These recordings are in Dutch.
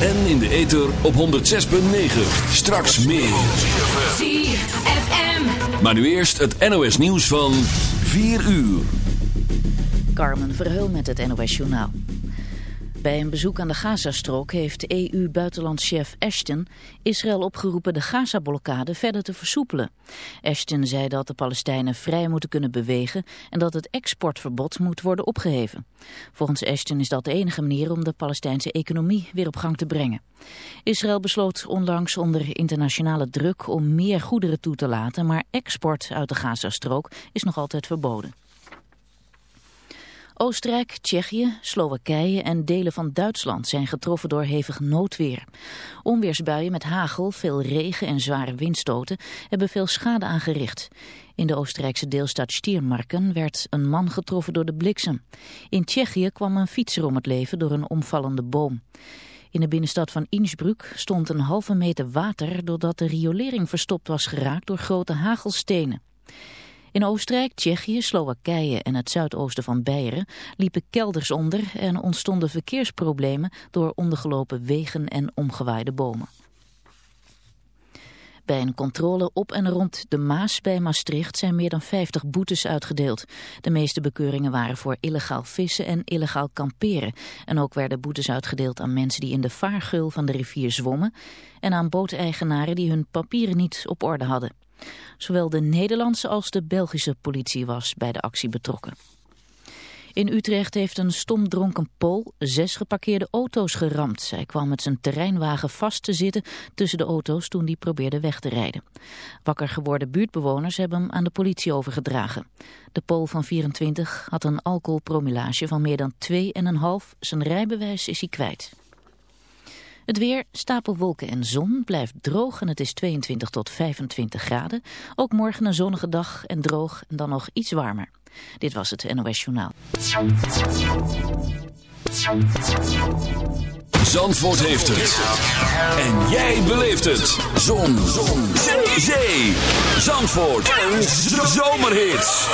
En in de ether op 106.9. Straks meer. ZFM. Maar nu eerst het NOS nieuws van 4 uur. Carmen Verheul met het NOS Journaal. Bij een bezoek aan de Gazastrook heeft EU-buitenlandschef Ashton Israël opgeroepen de Gaza-blokkade verder te versoepelen. Ashton zei dat de Palestijnen vrij moeten kunnen bewegen en dat het exportverbod moet worden opgeheven. Volgens Ashton is dat de enige manier om de Palestijnse economie weer op gang te brengen. Israël besloot onlangs onder internationale druk om meer goederen toe te laten, maar export uit de Gazastrook is nog altijd verboden. Oostenrijk, Tsjechië, Slowakije en delen van Duitsland zijn getroffen door hevig noodweer. Onweersbuien met hagel, veel regen en zware windstoten hebben veel schade aangericht. In de Oostenrijkse deelstaat Stiermarken werd een man getroffen door de bliksem. In Tsjechië kwam een fietser om het leven door een omvallende boom. In de binnenstad van Innsbruck stond een halve meter water doordat de riolering verstopt was geraakt door grote hagelstenen. In Oostenrijk, Tsjechië, Slowakije en het zuidoosten van Beieren liepen kelders onder en ontstonden verkeersproblemen door ondergelopen wegen en omgewaaide bomen. Bij een controle op en rond de Maas bij Maastricht zijn meer dan 50 boetes uitgedeeld. De meeste bekeuringen waren voor illegaal vissen en illegaal kamperen. En ook werden boetes uitgedeeld aan mensen die in de vaargeul van de rivier zwommen en aan booteigenaren die hun papieren niet op orde hadden. Zowel de Nederlandse als de Belgische politie was bij de actie betrokken. In Utrecht heeft een stomdronken Pool zes geparkeerde auto's geramd. Hij kwam met zijn terreinwagen vast te zitten tussen de auto's toen die probeerde weg te rijden. Wakker geworden buurtbewoners hebben hem aan de politie overgedragen. De Pool van 24 had een alcoholpromillage van meer dan 2,5. Zijn rijbewijs is hij kwijt. Het weer, stapelwolken en zon, blijft droog en het is 22 tot 25 graden. Ook morgen een zonnige dag en droog en dan nog iets warmer. Dit was het NOS Journaal. Zandvoort heeft het. En jij beleeft het. Zon. Zon. Zee. Zandvoort. Een zomerhit.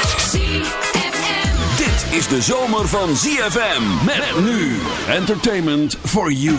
Dit is de zomer van ZFM. Met nu. Entertainment for you.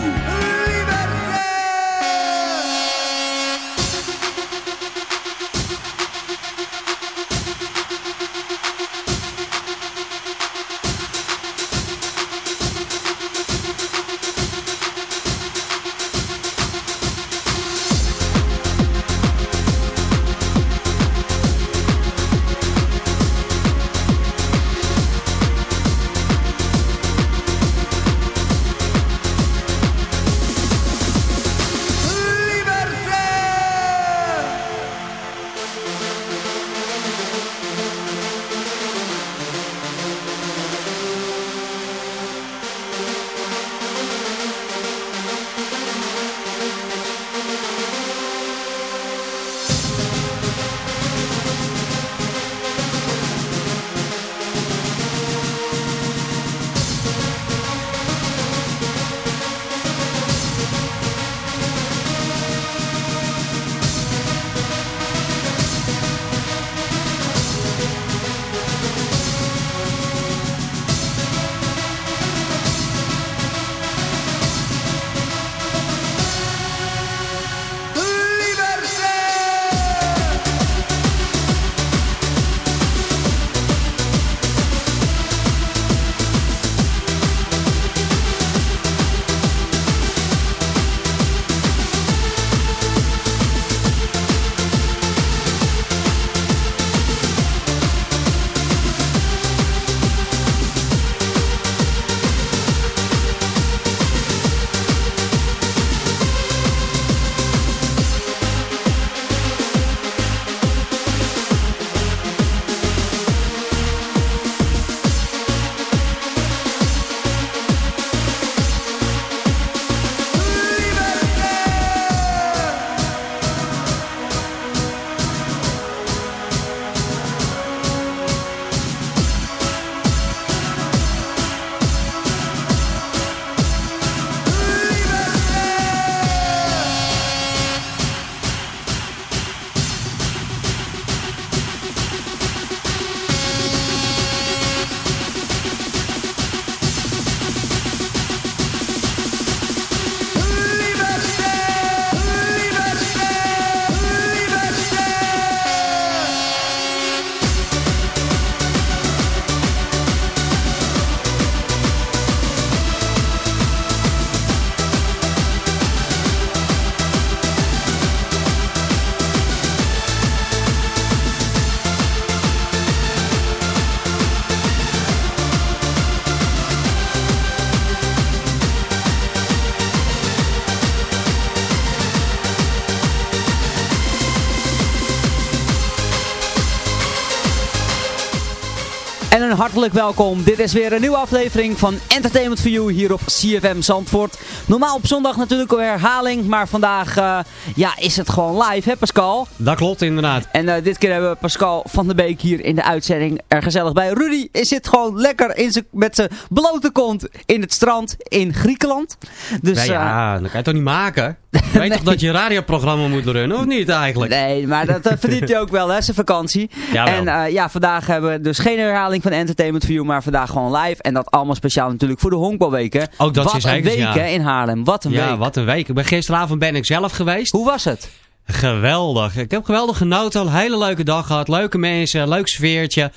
En een hartelijk welkom. Dit is weer een nieuwe aflevering van Entertainment for You hier op CFM Zandvoort. Normaal op zondag natuurlijk een herhaling, maar vandaag uh, ja, is het gewoon live, hè Pascal? Dat klopt, inderdaad. En uh, dit keer hebben we Pascal van der Beek hier in de uitzending er gezellig bij. Rudy zit gewoon lekker in met zijn blote kont in het strand in Griekenland. Dus, ja, ja, dat kan je toch niet maken? Je weet nee. toch dat je een radioprogramma moet runnen, of niet eigenlijk? Nee, maar dat verdient hij ook wel, hè, zijn vakantie. Jawel. En ja, vandaag hebben we dus geen herhaling van Entertainment You, maar vandaag gewoon live. En dat allemaal speciaal natuurlijk voor de honkbalweken. Ook dat wat is een week ja. hè, in Haarlem. Wat een ja, week. wat een week. Ik ben, gisteravond ben ik zelf geweest. Hoe was het? Geweldig. Ik heb geweldig genoten. Een hele leuke dag gehad. Leuke mensen. Leuk sfeertje.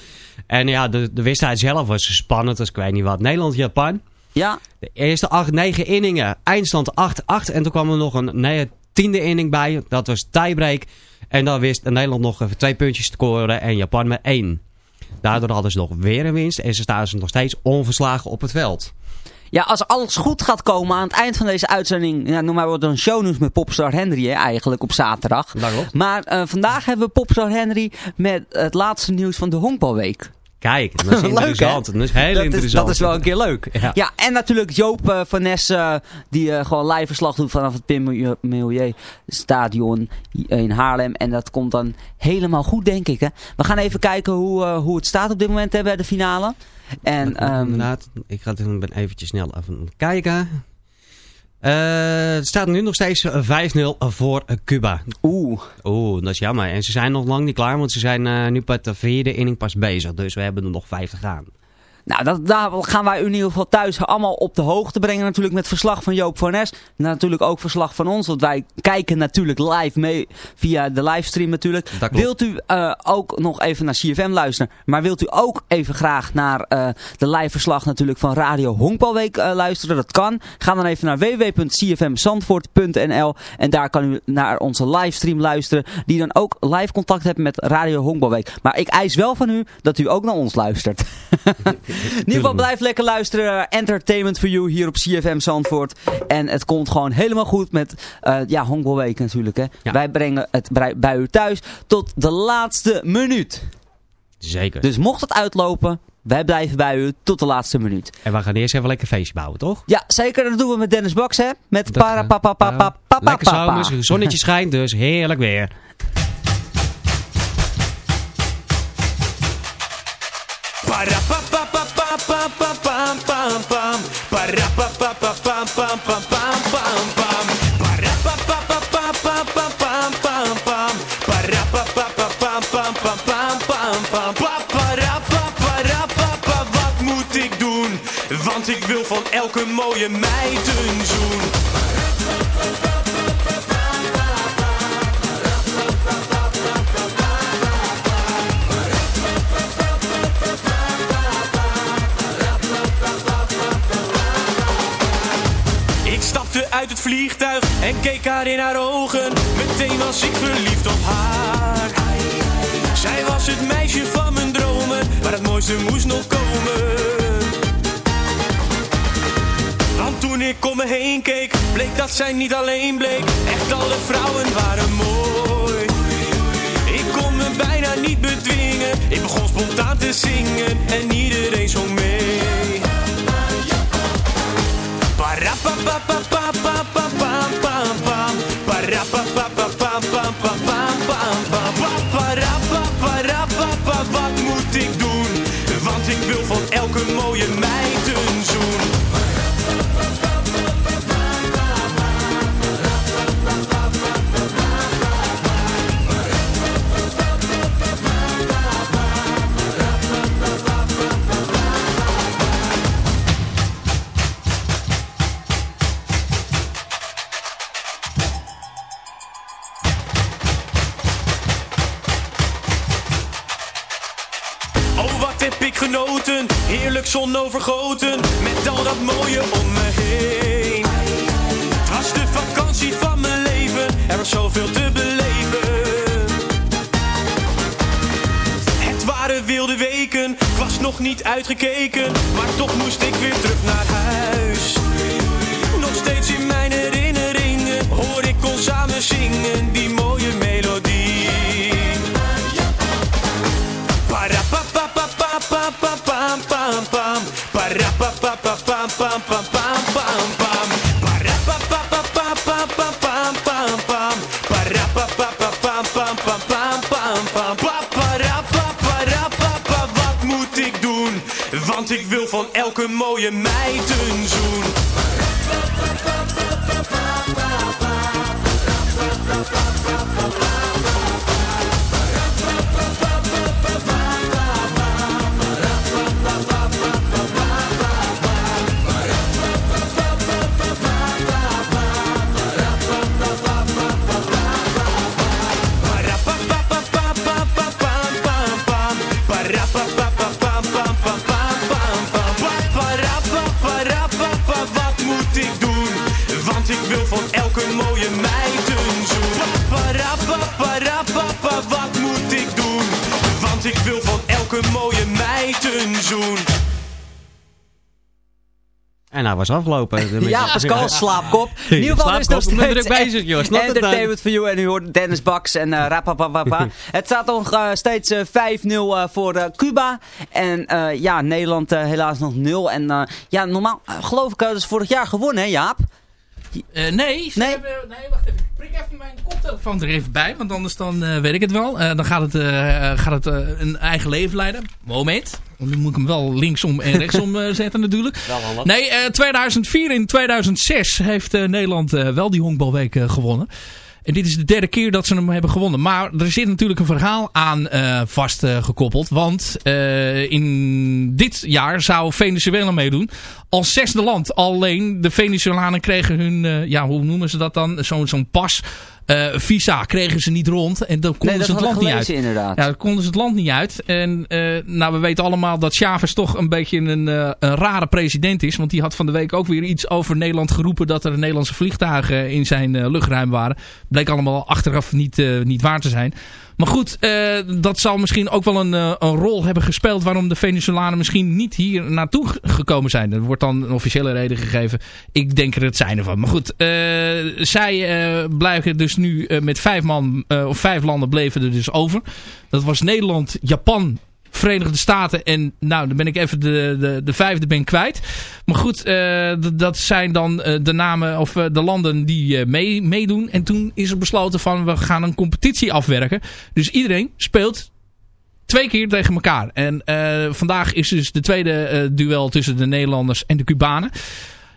En ja, de, de wedstrijd zelf was spannend. Dus ik weet niet wat. Nederland-Japan. Ja. De eerste acht, negen inningen. Eindstand 8-8. En toen kwam er nog een nee, tiende inning bij. Dat was tiebreak. En dan wist Nederland nog even twee puntjes te scoren. En Japan met één. Daardoor hadden ze nog weer een winst. En ze staan ze nog steeds onverslagen op het veld. Ja, als alles goed gaat komen aan het eind van deze uitzending, ja, noem maar wat een shownieuws met Popstar Henry hè, eigenlijk op zaterdag. Maar uh, vandaag hebben we Popstar Henry met het laatste nieuws van de Honkbalweek. Kijk, dat is interessant. Leuk, dat is heel dat interessant. Is, dat is wel een keer leuk. Ja, ja en natuurlijk Joop uh, van Nes, uh, die uh, gewoon live verslag doet vanaf het Pim Milieu Stadion in Haarlem. En dat komt dan helemaal goed, denk ik. Hè? We gaan even kijken hoe, hoe het staat op dit moment hè, bij de finale. En, um, inderdaad, ik ga ben eventjes snel even kijken. Uh, het staat nu nog steeds 5-0 voor Cuba. Oeh. Oeh, dat is jammer. En ze zijn nog lang niet klaar, want ze zijn uh, nu met de vierde inning pas bezig. Dus we hebben er nog vijf te gaan. Nou, dat, daar gaan wij u in ieder geval thuis allemaal op de hoogte brengen. Natuurlijk met verslag van Joop van Nes. Natuurlijk ook verslag van ons. Want wij kijken natuurlijk live mee via de livestream natuurlijk. Wilt u uh, ook nog even naar CFM luisteren. Maar wilt u ook even graag naar uh, de live verslag natuurlijk van Radio Honkbalweek uh, luisteren. Dat kan. Ga dan even naar www.cfmzandvoort.nl En daar kan u naar onze livestream luisteren. Die dan ook live contact heeft met Radio Honkbalweek. Maar ik eis wel van u dat u ook naar ons luistert. In ieder geval blijf lekker luisteren. Entertainment for you hier op CFM Zandvoort. En het komt gewoon helemaal goed met uh, ja, Honkbalweek natuurlijk. Hè. Ja. Wij brengen het bij u thuis tot de laatste minuut. Zeker. Dus mocht het uitlopen, wij blijven bij u tot de laatste minuut. En we gaan eerst even lekker feestje bouwen, toch? Ja, zeker. Dat doen we met Dennis Box, hè? Met para uh, pa pa pa pa pa Lekker pa pa. zomers, het zonnetje schijnt, dus heerlijk weer. Para Want ik wil van elke mooie meid een zoen. Uit het vliegtuig en keek haar in haar ogen. Meteen was ik verliefd op haar. Zij was het meisje van mijn dromen, maar het mooiste moest nog komen. Want toen ik om me heen keek, bleek dat zij niet alleen bleek. Echt alle vrouwen waren mooi. Ik kon me bijna niet bedwingen. Ik begon spontaan te zingen en iedereen zong mee. Wat meid een zoen. En hij was afgelopen. Ja, Pascal, slaapkop. In ieder geval is het nog Slaapkop, ik ben steeds druk bezig, joh. Snap? Entertainment for you. En u hoort Dennis Baks en uh, rapapapapa. het staat nog eh, steeds eh, 5-0 eh, voor Cuba. En eh, ja, Nederland eh, helaas nog 0. En eh, ja, normaal geloof ik hadden ze vorig jaar gewonnen, hè Jaap? Eh, nee, Nee. Hebben, nee, wacht even. Ik prik even mijn koptelefoon er even bij, want anders dan eh, weet ik het wel. Eh, dan gaat het, gaat het een eigen leven leiden. Moment. Want nu moet ik hem wel linksom en rechtsom zetten natuurlijk. Nee, eh 2004 en 2006 heeft Nederland wel die honkbalweek gewonnen. En dit is de derde keer dat ze hem hebben gewonnen. Maar er zit natuurlijk een verhaal aan eh vastgekoppeld. want eh, in dit jaar zou Venezuela meedoen. Als zesde land. Alleen de Venezolanen kregen hun, eh, ja hoe noemen ze dat dan? Zo'n zo'n pas. Eh, visa kregen ze niet rond. En dan konden nee, ze het land niet uit. inderdaad. Ja, dan konden ze het land niet uit. En eh, nou, we weten allemaal dat Chavez toch een beetje een, eh, een rare president is. Want die had van de week ook weer iets over Nederland geroepen... dat er Nederlandse vliegtuigen in zijn luchtruim waren. Bleek allemaal achteraf niet, niet waar te zijn. Maar goed, eh, dat zal misschien ook wel een, eh, een rol hebben gespeeld... waarom de Venezolanen misschien niet hier naartoe gekomen zijn. Er wordt dan een officiële reden gegeven. Ik denk er het zijn ervan. Maar goed, eh, zij blijven dus nu met vijf, man, of vijf landen bleven er dus over. Dat was Nederland, Japan, Verenigde Staten en nou, dan ben ik even de, de, de vijfde ben kwijt. Maar goed, eh, dat zijn dan eh, de namen of eh, de landen die mee, meedoen. En toen is er besloten van we gaan een competitie afwerken. Dus iedereen speelt twee keer tegen elkaar. En vandaag is dus de tweede duel tussen de Nederlanders en de Cubanen.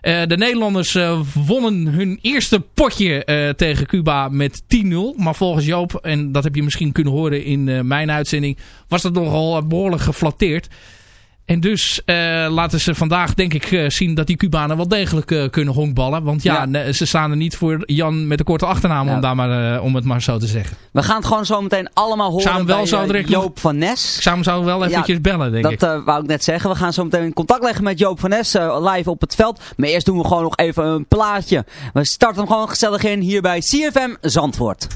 Eh, de Nederlanders eh, wonnen hun eerste potje eh, tegen Cuba met 10-0. Maar volgens Joop, en dat heb je misschien kunnen horen in mijn uitzending, was dat nogal eh, behoorlijk geflatteerd. En dus eh, laten ze vandaag denk ik eh, zien dat die Cubanen wel degelijk eh, kunnen honkballen. Want ja, ze staan er niet voor Jan met een korte achternaam Ja. om, daar maar, om het maar zo te zeggen. We gaan het gewoon zo meteen allemaal horen hem wel bij direct nog- Joop van Nes. Ik zou wel eventjes bellen denk dat ik. eh, wou ik net zeggen. We gaan zo meteen in contact leggen met Joop van Nes live op het veld. Maar eerst doen we gewoon nog even een plaatje. We starten hem gewoon gezellig in hier bij CFM Zandvoort.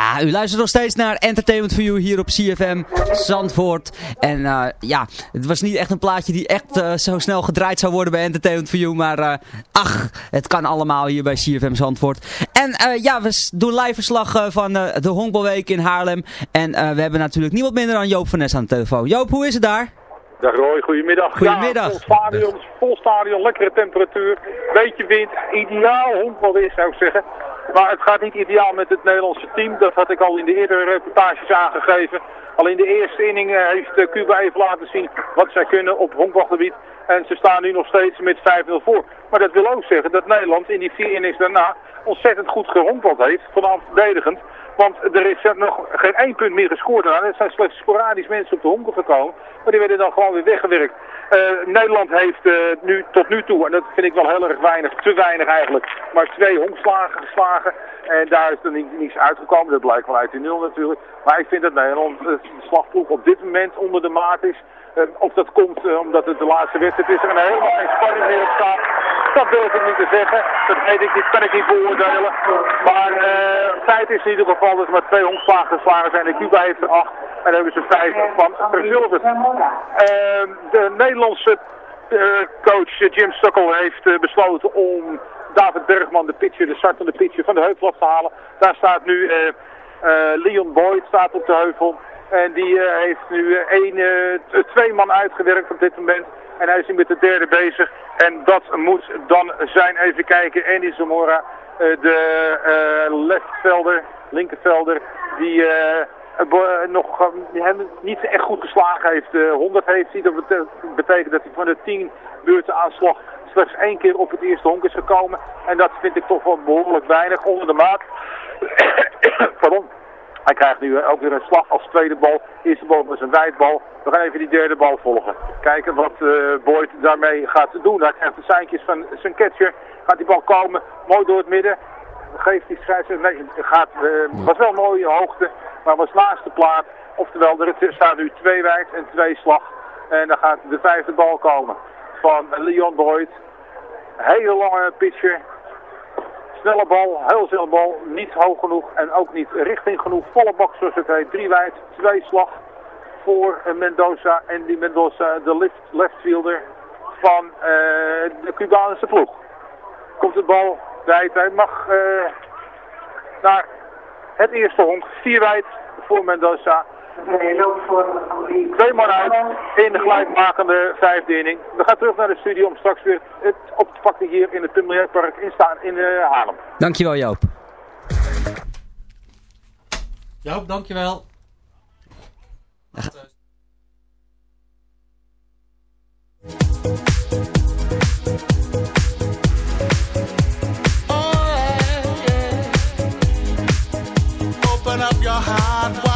Ja, u luistert nog steeds naar Entertainment for You hier op CFM Zandvoort. En eh, ja, het was niet echt een plaatje die echt eh, zo snel gedraaid zou worden bij Entertainment for You. Maar uh, ach, het kan allemaal hier bij CFM Zandvoort. En ja, we doen live verslag van de Honkbalweek in Haarlem. En we hebben natuurlijk niemand minder dan Joop van Nes aan de telefoon. Joop, hoe is het daar? Dag Roy, goedemiddag. Goedemiddag. Ja, vol stadion, vol stadion, lekkere temperatuur, beetje wind, ideaal honkbalweer zou ik zeggen. Maar het gaat niet ideaal met het Nederlandse team. Dat had ik al in de eerdere reportages aangegeven. Al in de eerste inning eh, heeft eh, Cuba even laten zien wat zij kunnen op honkbalgebied. En ze staan nu nog steeds met 5-0 voor. Maar dat wil ook zeggen dat Nederland in die vier innings daarna ontzettend goed gehonkbald heeft. Vanaf verdedigend. Want er is nog geen één punt meer gescoord. Er zijn slechts sporadisch mensen op de honken gekomen. Maar die werden dan gewoon weer weggewerkt. Uh, Nederland heeft uh, nu tot nu toe, en dat vind ik wel heel erg weinig, te weinig eigenlijk, maar twee honkslagen geslagen. En daar is er niet, niets uitgekomen. Dat blijkt wel uit de nul natuurlijk. Maar ik vind dat Nederland de slagploeg op dit moment onder de maat is. Uh, of dat komt omdat het de laatste wedstrijd is er een helemaal geen spanning meer op staat. Dat durf ik niet te zeggen. Dat weet ik niet, kan ik niet beoordelen. Maar uh, feit is in ieder geval dat er maar twee honkslagen geslagen zijn. En Cuba heeft er acht. En daar hebben ze vijf van verzilverd. Uh, de Nederlandse coach Jim Stukkel heeft besloten om David Bergman, de pitcher, de startende pitcher van de heuvel te halen. Daar staat nu Leon Boyd staat op de heuvel. En die heeft nu één, twee man uitgewerkt op dit moment. En hij is nu met de derde bezig. En dat moet dan zijn, even kijken, Eni Zamora, de leftvelder, linkervelder, die nog uh, hem niet echt goed geslagen heeft. Uh, 100 heeft hij, dat betekent dat hij van de 10 beurten aanslag slechts één keer op het eerste honk is gekomen. En dat vind ik toch wel behoorlijk weinig onder de maat. Pardon. Hij krijgt nu ook weer een slag als tweede bal. Eerste bal was een wijdbal. We gaan even die derde bal volgen. Kijken wat uh, Boyd daarmee gaat doen. Hij krijgt de seintjes van zijn catcher. Gaat die bal komen. Mooi door het midden. Geeft die scheidsrechter. Nee, gaat, uh, was wel een mooie hoogte. Maar was naast de plaat. Oftewel, er staan nu twee wijd en twee slag. En dan gaat de vijfde bal komen van Leon Boyd. Hele lange pitcher. Snelle bal, heel snelle bal. Niet hoog genoeg en ook niet richting genoeg. Volle bak zoals het heet. Drie wijd, twee slag voor Mendoza. En die Mendoza, de left, leftfielder van uh, de Cubaanse ploeg. Komt de bal wijd. Hij mag uh, naar het eerste honk. Vier wijd voor Mendoza. Twee man uit in de gelijkmakende vijfde inning. We gaan terug naar de studio om straks weer het op te pakken hier in het Pimmelierpark in, staan, in uh, Haarlem. Dankjewel Joop. Joop, dankjewel. Open up your heart,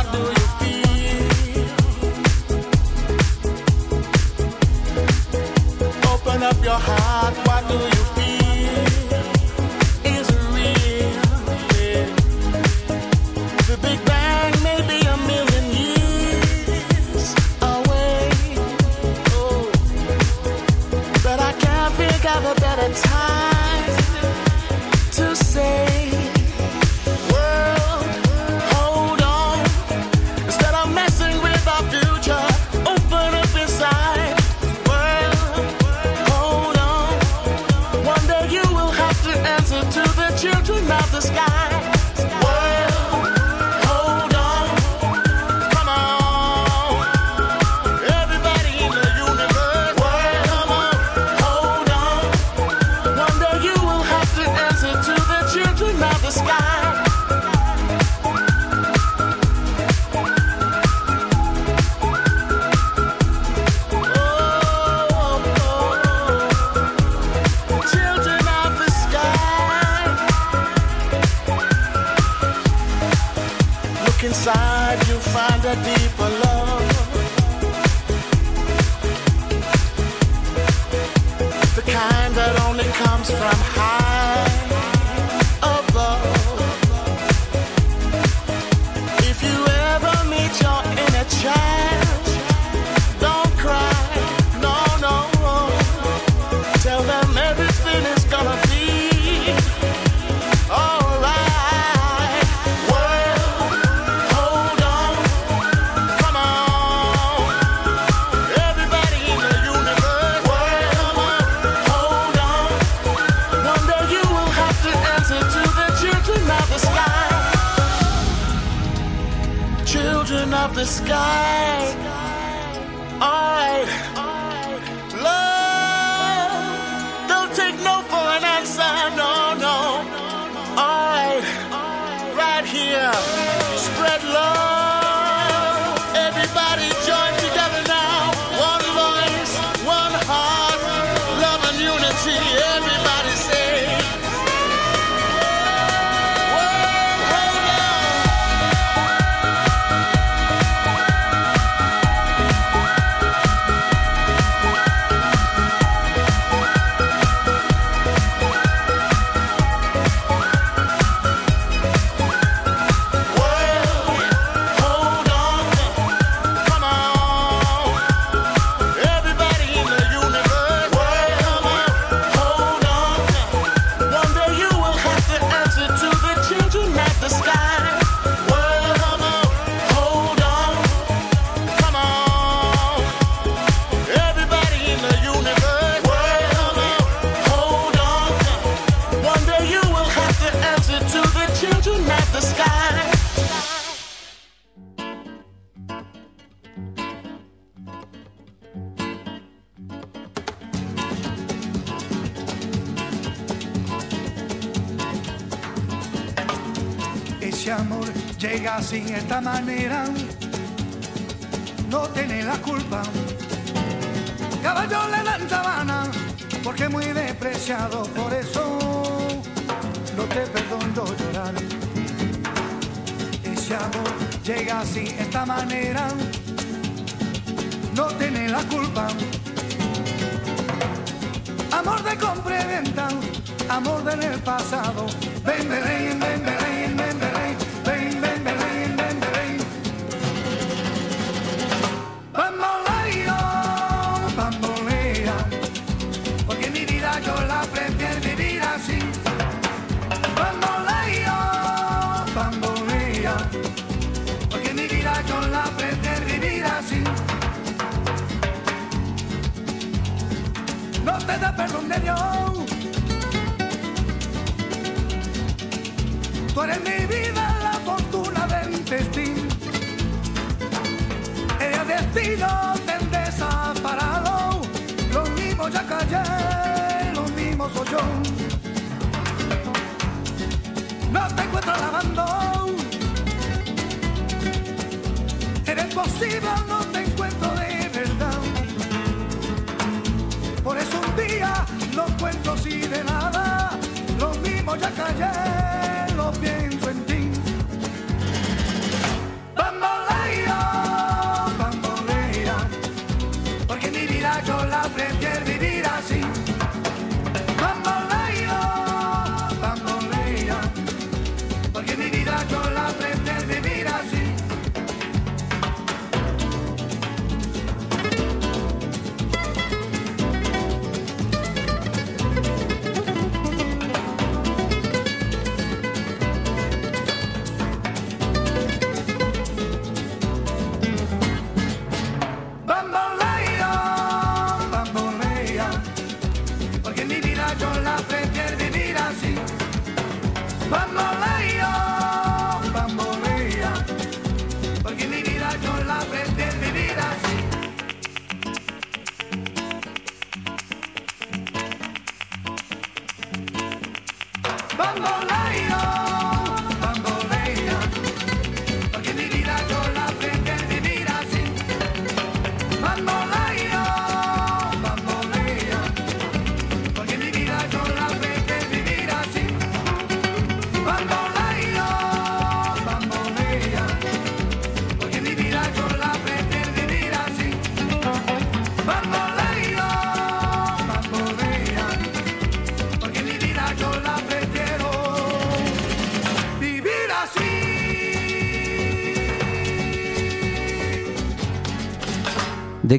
Come on.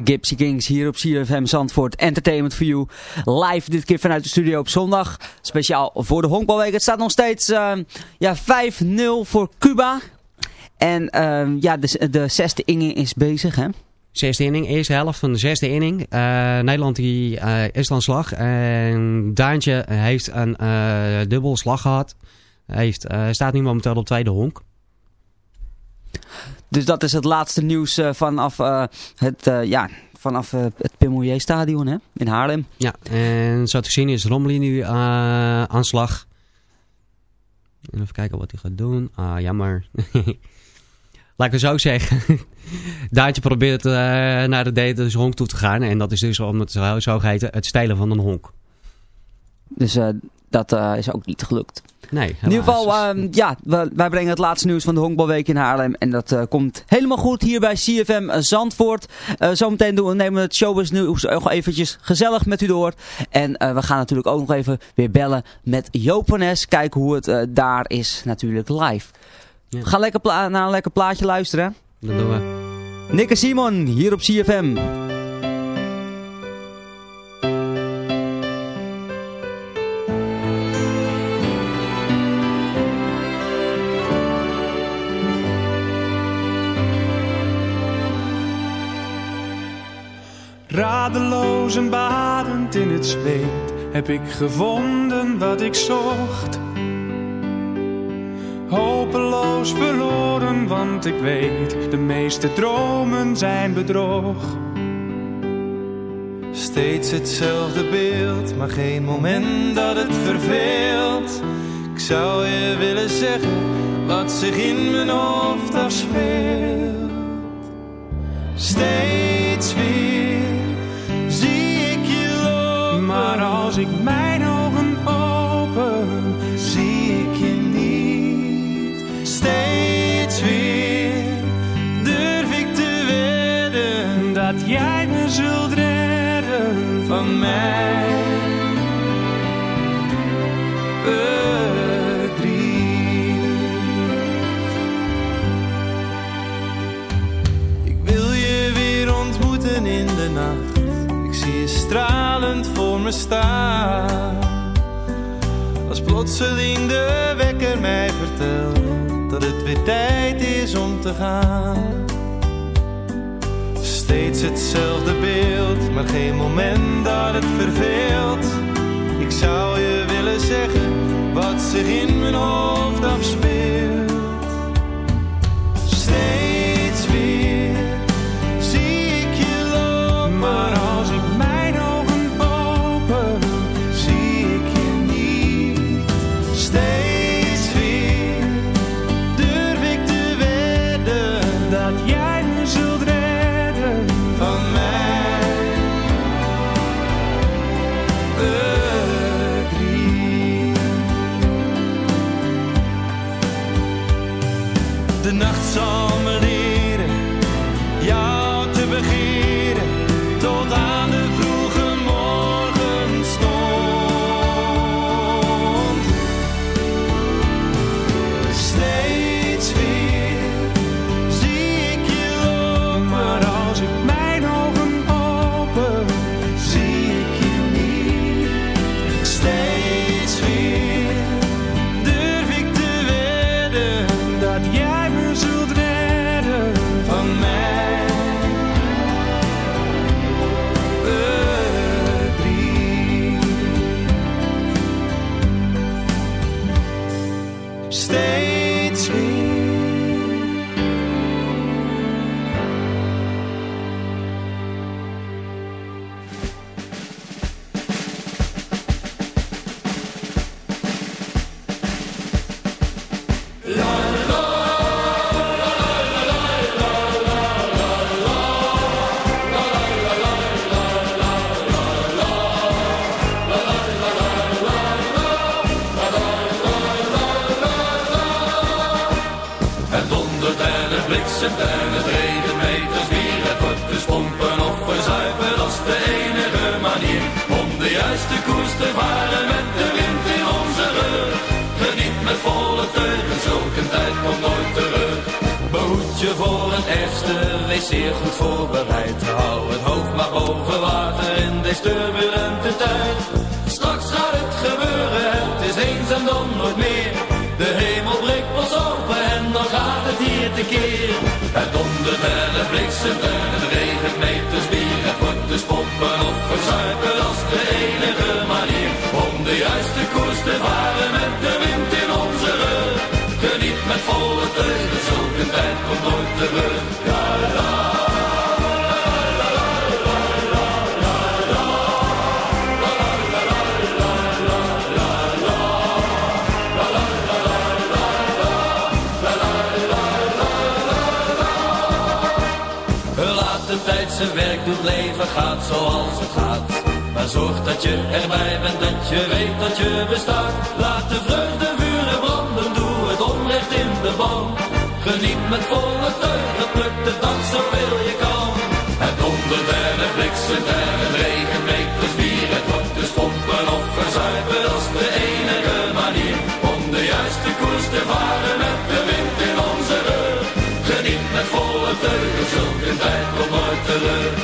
de Gypsy Kings hier op CFM Zandvoort. Entertainment for You. Live dit keer vanuit de studio op zondag. Speciaal voor de Honkbalweek. Het staat nog steeds ehm, ja, 5-0 voor Cuba. En ehm, ja, de, de zesde inning is bezig hè. Zesde inning, eerste helft van de zesde inning. Eh, Nederland die, eh, is aan slag. En Daantje heeft een eh, uh, dubbel slag gehad. Heeft, staat nu momenteel op tweede honk. Dus dat is het laatste nieuws eh, vanaf, eh, het, eh, ja, vanaf het Pimouillet stadion hè, in Haarlem. Ja, en zo te zien is Rommeli nu uh, aan slag. En even kijken wat hij gaat doen. Ah, jammer. Laat ik het zo zeggen. Daantje probeert uh, naar de Deters honk toe te gaan. En dat is dus, om het zo, zo heten, het stelen van een honk. Dus uh, dat uh, is ook niet gelukt. Nee, in ieder geval, uh, ja, wij, brengen het laatste nieuws van de Honkbalweek in Haarlem. En dat uh, komt helemaal goed hier bij CFM Zandvoort. Uh, zometeen doen we, nemen we het showbiz nieuws nog eventjes gezellig met u door. En we gaan natuurlijk ook nog even weer bellen met Joop van Es. Kijken hoe het daar is natuurlijk live. Ja. We gaan lekker naar een lekker plaatje luisteren. Dat doen we. Nick en Simon, hier op CFM. Heb ik gevonden wat ik zocht. Hopeloos verloren, want ik weet, de meeste dromen zijn bedrog. Steeds hetzelfde beeld, maar geen moment dat het verveelt. Ik zou je willen zeggen wat zich in mijn hoofd afspeelt. Steeds weer mijn me. Als plotseling de wekker mij vertelt dat het weer tijd is om te gaan. Steeds hetzelfde beeld, maar geen moment dat het verveelt. Ik zou je willen zeggen wat zich in mijn hoofd afspeelt. Zulke tijd komt nooit terug. Behoed je voor het ergste, wees zeer goed voorbereid. Hou het hoofd maar boven water in deze turbulente tijd. Straks gaat het gebeuren, het is eens en dan nooit meer. De hemel breekt pas open en dan gaat het hier tekeer. Het dondert en het bliksemt en het regent meters bier. Het wordt dus pompen of verzuipen, is de enige manier. Om de juiste koers te varen met de wind met volle teugen, zulke zulke tijd komt nooit terug. La la. Laat de tijd zijn werk doet, leven gaat zoals het gaat. Maar zorg dat je erbij bent, dat je weet dat je bestaat. Laat de. Geniet met volle teugen, pluk de dag zoveel je kan. Het dondert en het bliksemt en het regen meters bier. Het wordt dus pompen of verzuipen, dat de enige manier. Om de juiste koers te varen met de wind in onze rug. Geniet met volle teugen, zulke tijd komt nooit terug.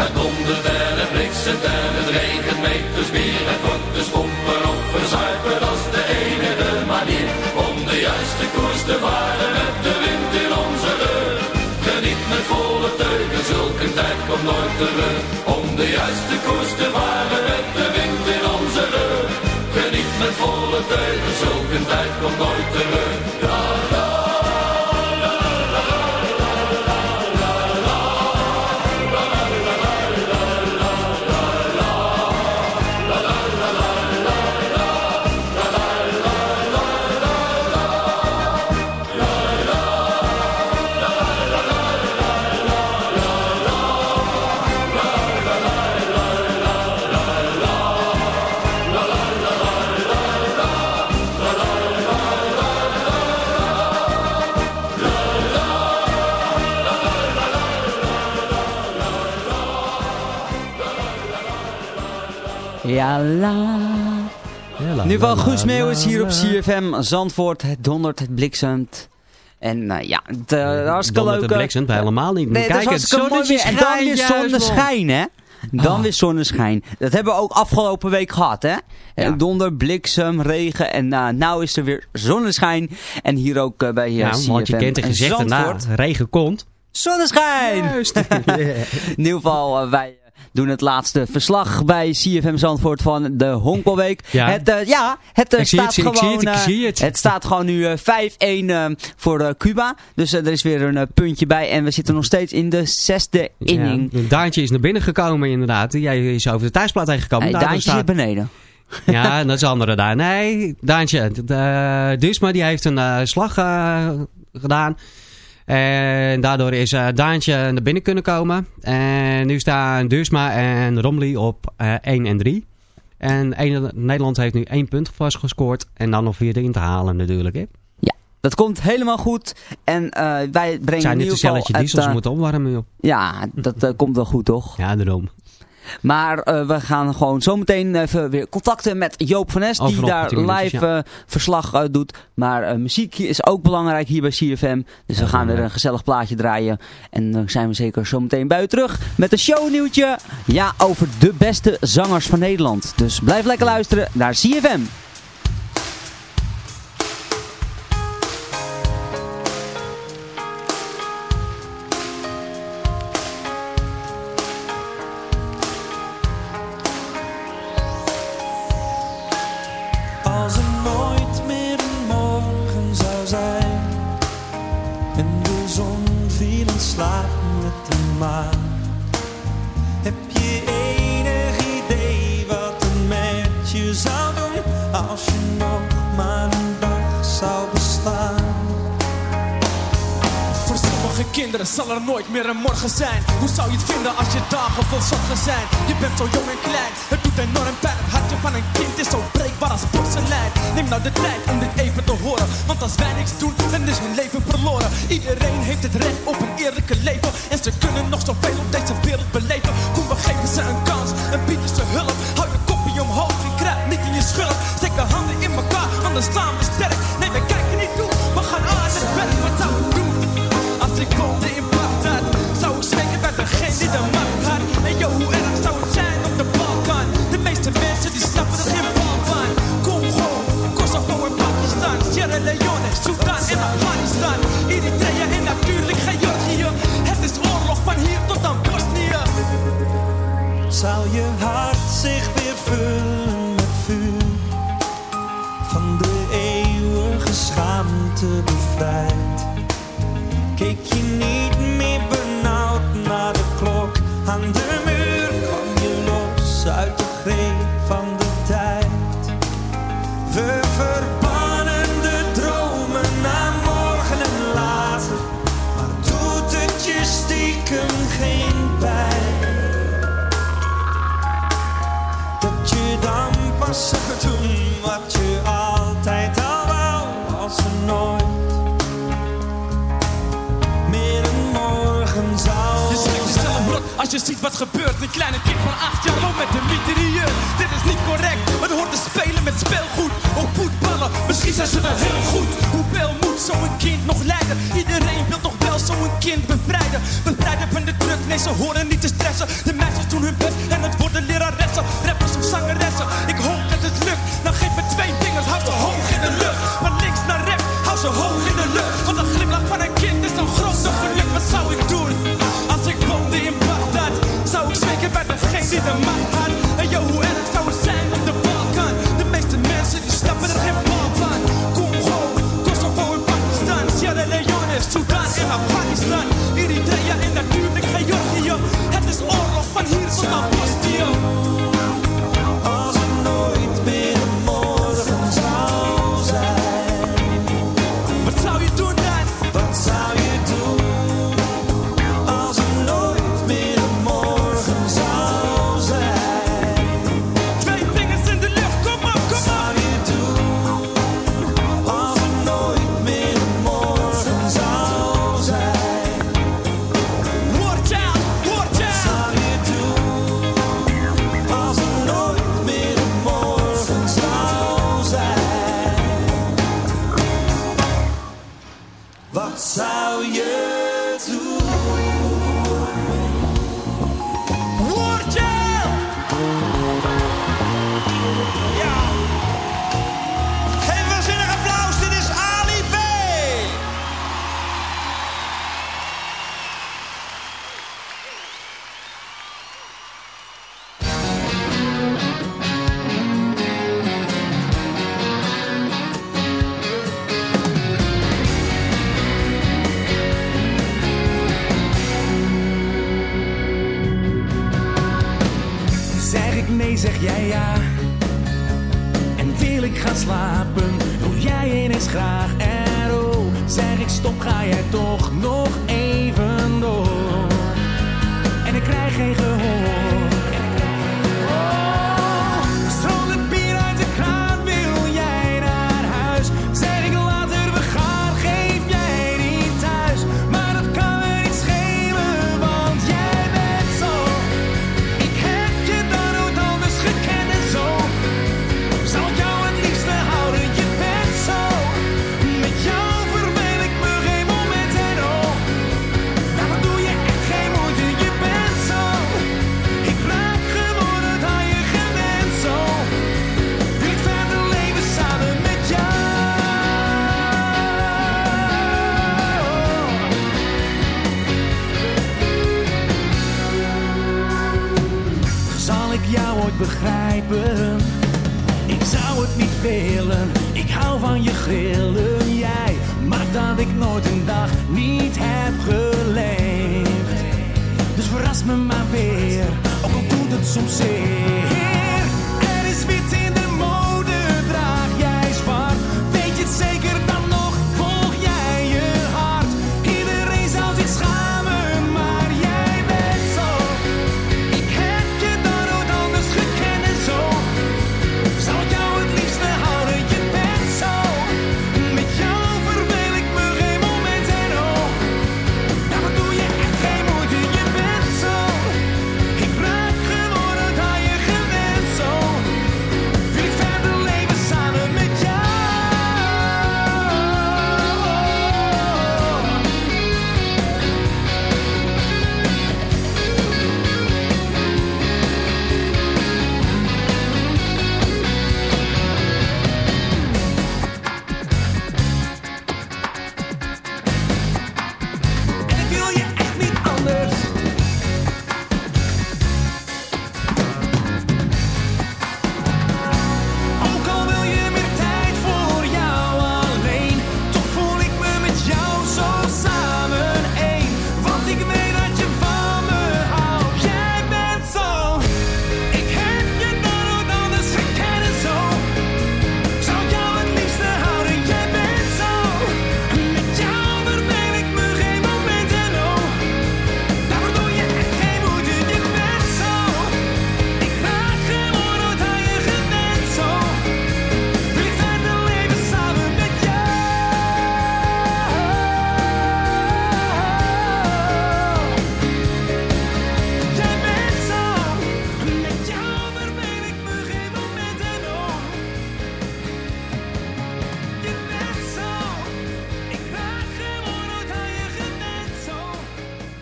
Het dondert en het bliksemt en het regent meters bier. Het wordt dus pompen of verzuipen, dat de enige manier. Om de juiste koers tijd komt nooit terug. Om de juiste koers te varen met de wind in onze rug. Geniet met volle teugen, zulke tijd komt nooit terug. La. Ja, la. Nu van Guus Meeuwis hier op CFM Zandvoort. Het dondert, het bliksemt. En nou ja, het uh, hartstikke leuk. het bliksemt helemaal niet. Nee, Kijk, het weer. En dan weer zonnetje juist, zonneschijn, hè? Dan Ah. weer zonneschijn. Dat hebben we ook afgelopen week gehad, hè? En Donder, bliksem, regen en uh, nou is er weer zonneschijn. En hier ook uh, bij uh, Ja, want je CFM kent de gezegde na Zandvoort. regen komt. Zonneschijn! In ieder geval, uh, wij doen het laatste verslag bij CFM Zandvoort van de Honkelweek. Ja. Het, uh, ja, het uh, zie staat het, gewoon... zie het, uh, staat gewoon nu uh, 5-1 uh, voor Cuba. Dus er is weer een puntje bij. En we zitten nog steeds in de zesde inning. Ja, Daantje is naar binnen gekomen inderdaad. Jij is over de thuisplaat heen gekomen. Daantje zit beneden. Ja, dat is de andere daar. Nee, Daantje. Dusma die heeft een slag gedaan. En daardoor is uh, Daantje naar binnen kunnen komen. En nu staan Dusma en Romley op uh, 1 en 3. En Nederland heeft nu één punt vast gescoord. En dan nog vier in te halen natuurlijk. Hè? Ja, dat komt helemaal goed. En uh, wij brengen zijn in ieder een geval... celletje diesels uh, moeten opwarmen joh. Ja, dat uh, komt wel goed toch? Ja, daarom. Maar uh, we gaan gewoon zometeen even weer contacten met Joop van Es. Die Overal daar live ja. uh, verslag uh, doet. Maar muziek is ook belangrijk hier bij CFM. Dus ja, we gaan weer een gezellig plaatje draaien. En dan zijn we zeker zometeen bij u terug. Met een shownieuwtje. Ja, over de beste zangers van Nederland. Dus blijf lekker luisteren naar CFM. Je ziet wat gebeurt, een kleine kind van 8 jaar loopt met een mitrailleur. Dit is niet correct, het hoort te spelen met speelgoed. Ook voetballen, misschien zijn ze wel heel goed. Hoeveel moet zo'n kind nog leiden? Iedereen wil toch wel zo'n kind bevrijden. Bevrijden van de druk, nee ze horen niet te stressen. De meisjes doen hun best en het worden leraar sound. Wat zou je doen?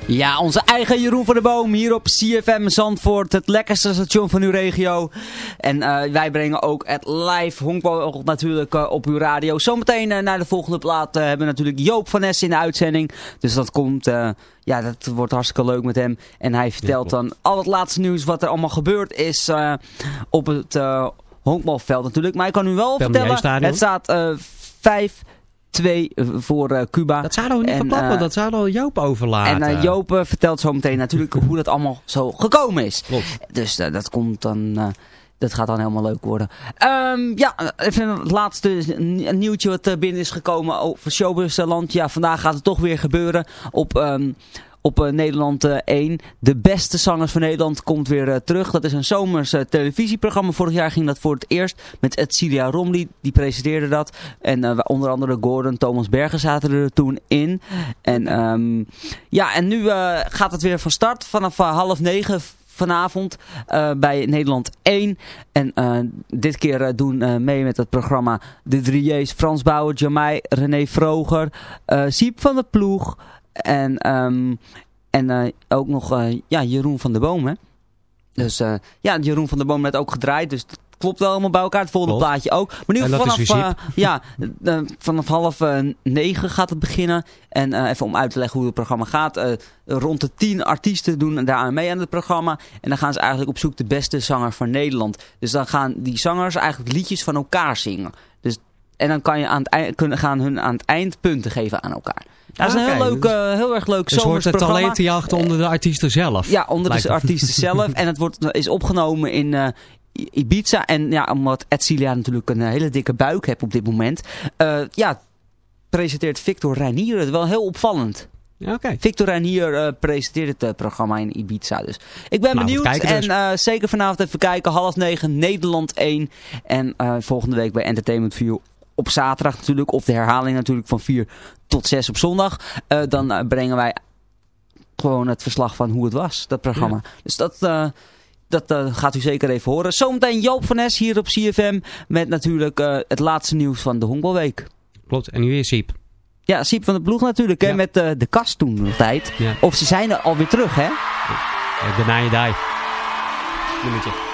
Ja, onze eigen Jeroen van der Boom hier op CFM Zandvoort, het lekkerste station van uw regio. En eh, wij brengen ook het live honkbal natuurlijk eh, op uw radio. Zometeen uh, naar de volgende plaat hebben we natuurlijk Joop van Ness in de uitzending. Dus dat komt, ja, dat wordt hartstikke leuk met hem. En hij vertelt dan al het laatste nieuws wat er allemaal gebeurd is op het honkbalveld natuurlijk. Maar ik kan u wel vertellen, het staat 5 2 voor uh, Cuba. Dat zouden we niet verklappen, uh, dat zouden we Joop overlaten. En Joop vertelt zo meteen natuurlijk hoe dat allemaal zo gekomen is. Klopt. Dus dat komt dan... dat gaat dan helemaal leuk worden. Um, ja, even het laatste nieuwtje wat binnen is gekomen over Showbizland. Ja, vandaag gaat het toch weer gebeuren op... Um, op uh, Nederland uh, 1. De beste zangers van Nederland komt weer uh, terug. Dat is een zomers televisieprogramma. Vorig jaar ging dat voor het eerst met Edcilia Romley. Die presenteerde dat. En onder andere Gordon, Thomas Bergen zaten er toen in. En, um, ja, en nu gaat het weer van start vanaf half negen vanavond bij Nederland 1. En dit keer doen mee met het programma de drieërs Frans Bauer, Jamai, René Vroger, Siep van de Ploeg... En, um, en uh, ook nog uh, ja, Jeroen van der Boom. Hè? Dus uh, ja, Jeroen van der Boom net ook gedraaid. Dus het klopt wel allemaal bij elkaar. Het volgende klopt. plaatje ook. Maar nu vanaf, ja, vanaf half negen gaat het beginnen. En even om uit te leggen hoe het programma gaat. rond de tien artiesten doen daar mee aan het programma. En dan gaan ze eigenlijk op zoek de beste zanger van Nederland. Dus dan gaan die zangers eigenlijk liedjes van elkaar zingen. Dus, en dan kan je aan het eind, kunnen gaan hun aan het eind punten geven aan elkaar. Dat is een heel, leuk, uh, heel erg leuk wordt het talentenjacht onder de artiesten zelf? Ja, onder de artiesten zelf. En het wordt, is opgenomen in uh, Ibiza. En ja, omdat Edcilia natuurlijk een hele dikke buik heeft op dit moment. Uh, ja, presenteert Victor Reinier het wel heel opvallend. Ja, okay. Victor Reinier uh, presenteert het Programma in Ibiza. Dus ik ben nou, benieuwd. En dus. zeker vanavond even kijken. Half negen, Nederland 1. En volgende week bij Entertainment View op zaterdag natuurlijk. Of de herhaling natuurlijk van 4 tot 6 op zondag. Uh, dan uh, brengen wij gewoon het verslag van hoe het was, dat programma. Ja. Dus dat... Uh, dat uh, gaat u zeker even horen. Zometeen Joop van Nes hier op CFM. Met natuurlijk uh, het laatste nieuws van de Honkbalweek. Klopt. En nu weer Siep. Ja, Siep van de ploeg natuurlijk. Ja. Hè, met uh, de kast toen nog tijd. Ja. Of ze zijn er alweer terug, hè? De Naaien Dai. Nummertje.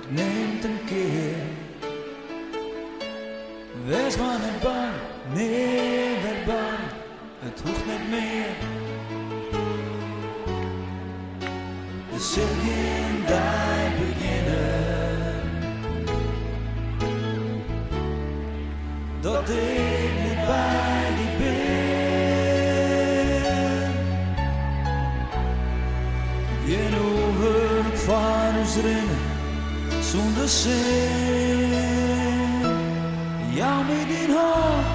Het neemt een keer. Wees maar niet bang, nee, werd bang, het hoeft niet meer. de cirkel daar beginnen. Dat ik niet bij die ben. Geen over van ons rennen, zonder zin. Jou met in hand,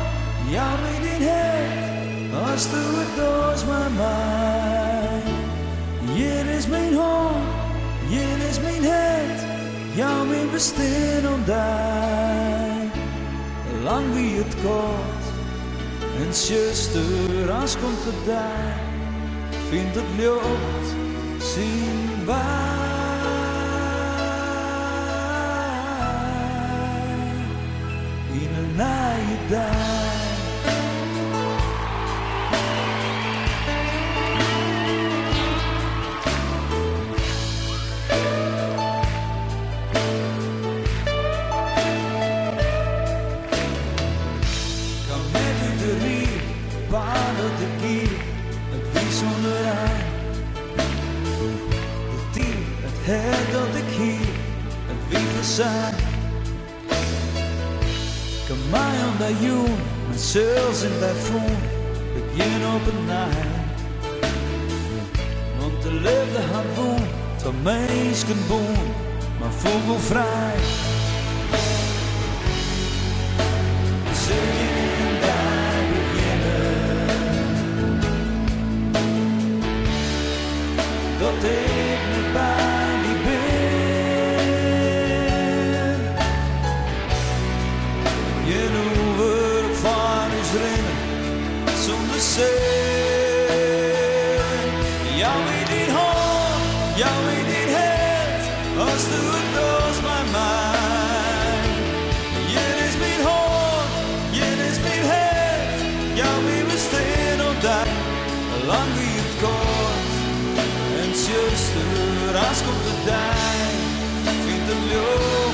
jou met in het, als du het door mijn mind. Hier is mijn hand, hier is mijn het, jou mijn bestaan ontdekt. Lang wie het kort, en zuster, als komt het daar, vindt het lucht, zien waar. да. In bij dat je op een nacht. Want De liefde had woon, tot meisken boon, maar vogelvrij. Zuster, als komt de dag, vindt de lucht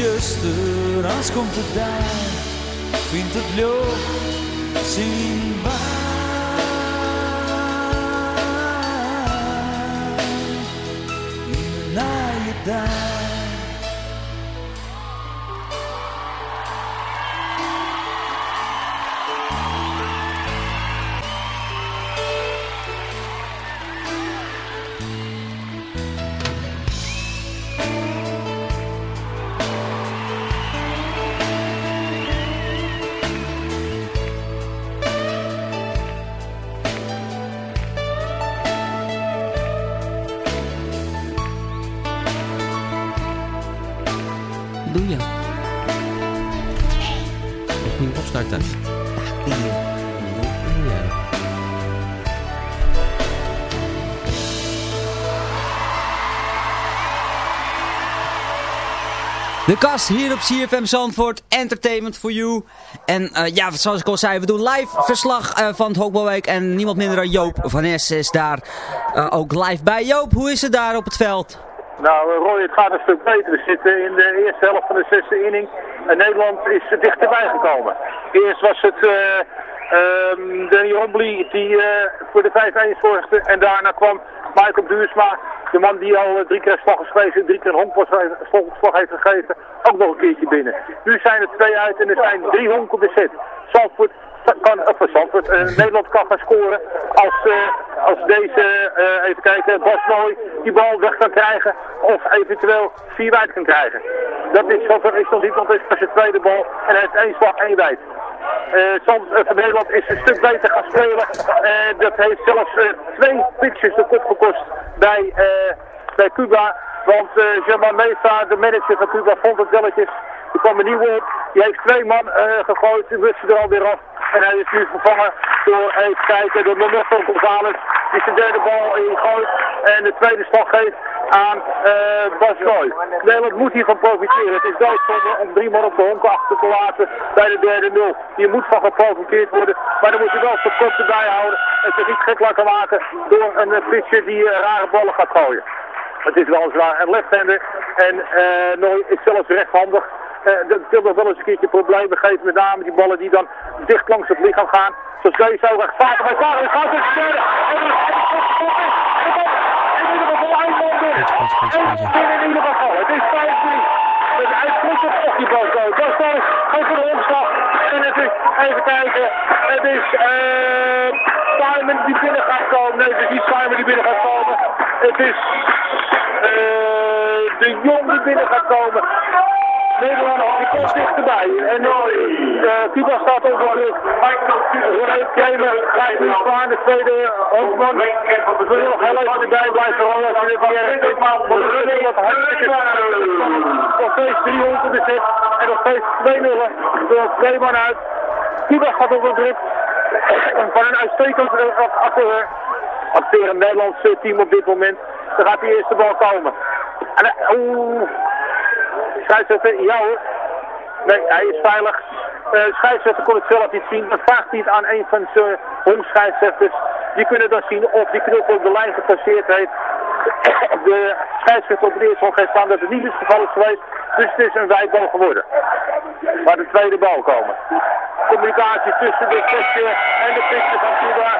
zuster, als komt het daar, vindt het lucht zien wij. Naar je daar. De kast hier op CFM Zandvoort, Entertainment for You. En eh, ja, zoals ik al zei, we doen live verslag eh, van het Honkbalweek. En niemand minder dan Joop van Es is daar eh, ook live bij. Joop, hoe is het daar op het veld? Nou, Roy, het gaat een stuk beter. We zitten in de eerste helft van de zesde inning. En Nederland is er dichterbij gekomen. Eerst was het ehm, Danny Rombly die voor de 5-1 zorgde. En daarna kwam Michael Duursma, de man die al eh, drie keer slag is geweest drie keer een honkslag heeft gegeven, ook nog een keertje binnen. Nu zijn er twee uit en er zijn drie honken bezet. Zandvoort kan, eh, Nederland kan gaan scoren als, eh, als deze, eh, even kijken, Bas Nooy die bal weg kan krijgen of eventueel vier wijd kan krijgen. Dat is, zover is nog niet, want het is pas tweede bal en hij heeft één slag, één wijd. Eh, van Nederland is een stuk beter gaan spelen. Dat heeft zelfs twee pitches de kop gekost bij, bij Cuba. Want uh, Germain Mesa, de manager van Cuba, vond het welletjes. Er kwam een nieuwe op. Die heeft twee man eh, gegooid. Die wist ze er alweer af. En hij is nu vervangen door, even kijken, door Roberto González. Die zijn derde bal ingooit. En de tweede slag geeft aan eh Bas. Nederland moet hiervan profiteren. Het is doodzonde om drie man op de honken achter te laten bij de derde nul. Hier moet van geprofiteerd worden. Maar dan moet je wel zijn kop erbij houden. En zich niet gek laten maken door een pitcher die eh, rare ballen gaat gooien. Het is weliswaar een left-hander en eh Nooy is zelfs rechthandig. Eh, dat wil nog wel eens een keertje problemen geven, met name die ballen die dan dicht langs het lichaam gaan. Zoals deze ook rechtvaardig bij Klaar, het gaat het verder. In ieder geval. Het is 5-3. Hij klopt op toch die bal zo. Dat is goed voor de omslag. En het is, even kijken, het is eh Simon die binnen gaat komen. Nee, het is niet Simon die binnen gaat komen. Het is eh de Jong die binnen gaat komen. Nederland komt dichterbij. En uh, Cuba staat onder druk. René Kramer krijgt nu zwaar de tweede hoofdman. We willen nog heel even erbij blijven. Als we dit weer we willen dat hartstikke nog steeds 300 bezit. En nog steeds 2 nullen. Door twee man uit. Cuba gaat onder druk. Van een uitstekend uh, acteur. Acteren Nederlands eh, team op dit moment. Dan gaat die eerste bal komen. En, oeh. Scheidsrechter, ja hoor. Nee, hij is veilig. Uh, scheidsrechter kon het zelf niet zien. Dan vraagt hij het aan een van zijn homescheidsrechters. Die kunnen dan zien of die knop op de lijn gepasseerd heeft. De scheidsrechter op de eerste hoog heeft staan dat het niet het geval is geweest. Dus het is een wijdbal geworden. Waar de tweede bal komen. Communicatie tussen de pitcher en de pitcher van Cuba.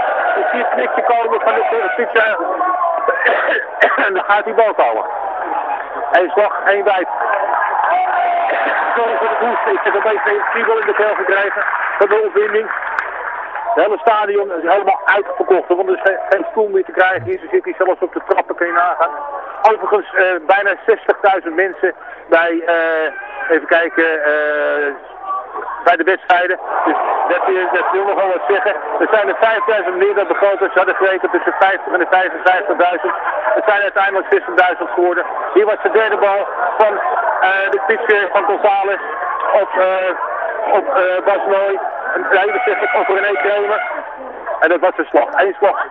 Ik zie het knikje komen van de pitcher. en dan gaat die bal komen. Eén slag, één wijd. Sorry voor de hoest. Ik heb een beetje kriebel in de keel gekregen. Van de opwinding. Het hele stadion is helemaal uitverkocht, want er is geen, stoel meer te krijgen. Hier zit hij zelfs op de trappen, kun nagaan. Overigens eh, bijna 60.000 mensen bij, eh, even kijken, eh, bij de wedstrijden. Dus dat, dat wil nog wel wat zeggen. Er zijn er 5.000 meer dan begroting. Ze hadden gerekend tussen 50 en de 55.000. Het zijn uiteindelijk 60.000 geworden. Hier was de derde bal van eh, de pitcher van González op, eh, op eh, Bas Nooy. En nee, dat zeg ik, op René Kramer. En dat was een slag. Eén slag.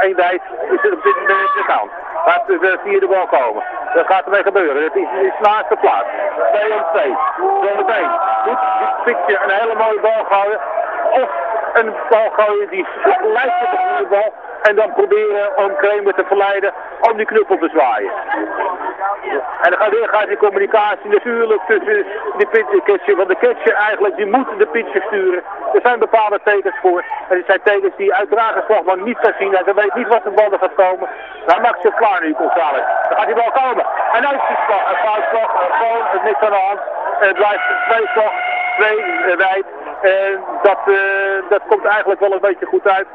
Één wijd is het op dit moment de kant. Gaat de, de vierde bal komen. Dat gaat ermee gebeuren. Het is, de plaats. 2 om 2. Zometeen moet pitje een hele mooie bal gooien. Of een bal gooien die lijkt op een goede bal. En dan proberen om Kramer te verleiden om die knuppel te zwaaien. En dan gaat weer gaat die communicatie natuurlijk tussen die pitcher. Want de catcher eigenlijk, die moet de pitcher sturen. Er zijn bepaalde tekens voor. En dit zijn tekens die uiteraard slagman niet kan zien. Hij weet niet wat de bal er gaat komen. Nou maakt zich klaar nu, González. Dan gaat die bal komen. En dan is die slag, een foutslag, gewoon, er is niks aan de hand. Het blijft twee slag, twee eh, wijd. En dat, eh, dat komt eigenlijk wel een beetje goed uit.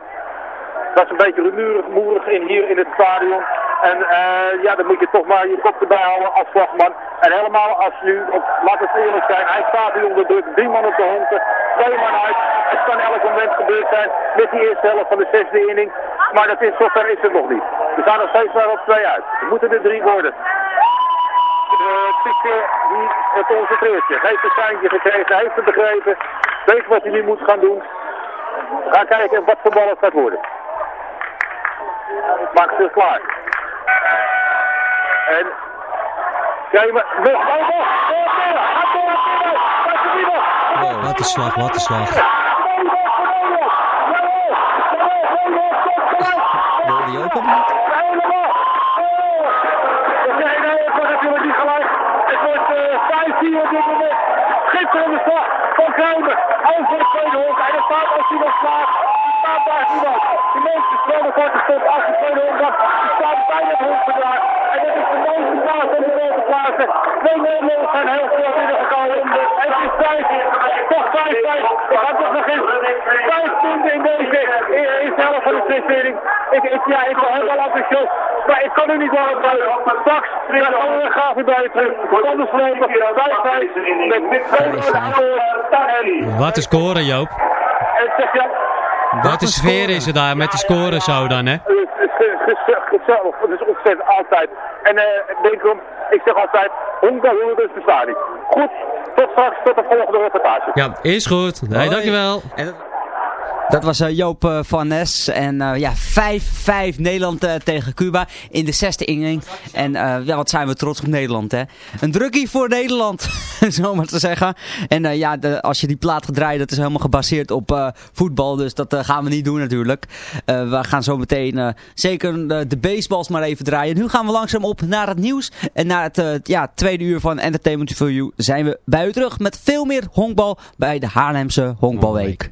Dat is een beetje rumoerig moerig in hier in het stadion. En eh, ja, dan moet je toch maar je kop erbij houden als slagman. En helemaal als nu, op, laat het eerlijk zijn, hij staat hier onder druk. Drie man op de honken, twee man uit. Het kan elk moment gebeurd zijn met die eerste helft van de zesde inning. Maar dat is, zover is het nog niet. We staan nog steeds maar op twee uit. Het moeten er drie worden. De pitcher die eh, concentreert zich. Heeft een seintje gekregen, heeft het begrepen. Weet wat hij nu moet gaan doen. Ga kijken wat voor bal het gaat worden. Maakt zich klaar. En Kramer, nog, nog, nog, gaat door, gaat door. Oh, wat een slag, wat een slag. Hoorde die ook op niet? Nee, nee, het wordt natuurlijk niet gelijk. Het wordt uh, 5-4 op dit moment. Schitterende slag van Kramer. Over de tweede honk. En er staat als hij nog slaat. Staat daar niemand. Die mensen spelen voor de stond de tweede. Die staat bijna het honk vandaag. En dat is de mooiste plaats om de rol te plaatsen. Twee Nederlanders zijn heel veel binnengekomen. En het is vijf. Toch vijf, vijf. We gaan toch nog eens vijf punten in deze eerste helft van de ik, ik, ja, ik ben helemaal enthousiast. Maar ik kan er niet langer blijven. Straks gaan we graag weer bij je terug. Anders lopen. Wij zijn met Wat een score, Joop. En zeg je, Wat een sfeer is er daar met die score zo dan, hè? gezellig. Het is ontzettend altijd. En eh, denk erom, ik zeg altijd, honkbal dus bestaat niet. Goed, tot straks, tot de volgende reportage. Ja, is goed. Hey, dankjewel. En dat, was eh, Joop eh, van Nes. En eh, ja, 5-5 Nederland tegen Cuba in de zesde inning. En ja, wat zijn we trots op Nederland, hè. Een drukkie voor Nederland, zo maar te zeggen. En ja, de, als je die plaat gaat draaien, dat is helemaal gebaseerd op voetbal. Dus dat gaan we niet doen natuurlijk. We gaan zo meteen zeker de, baseballs maar even draaien. Nu gaan we langzaam op naar het nieuws. En na het ja, tweede uur van Entertainment for You zijn we bij u terug met veel meer honkbal bij de Haarlemse Honkbalweek.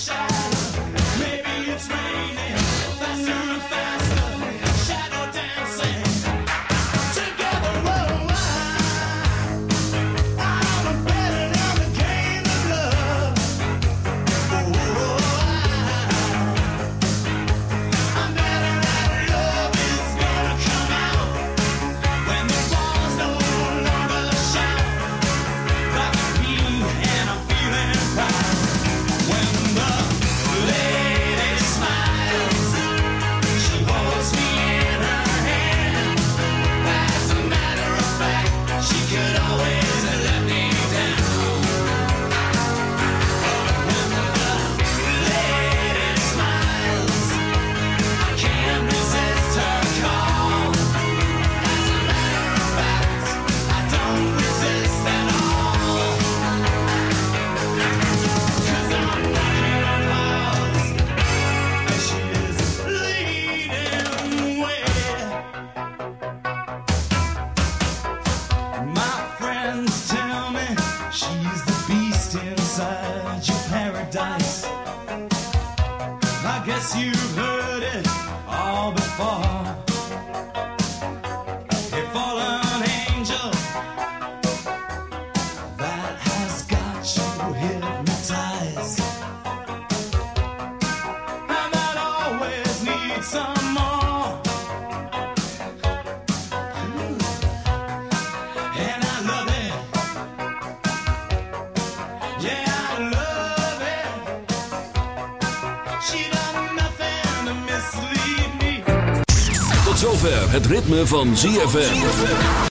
shine. Ritme van ZFM.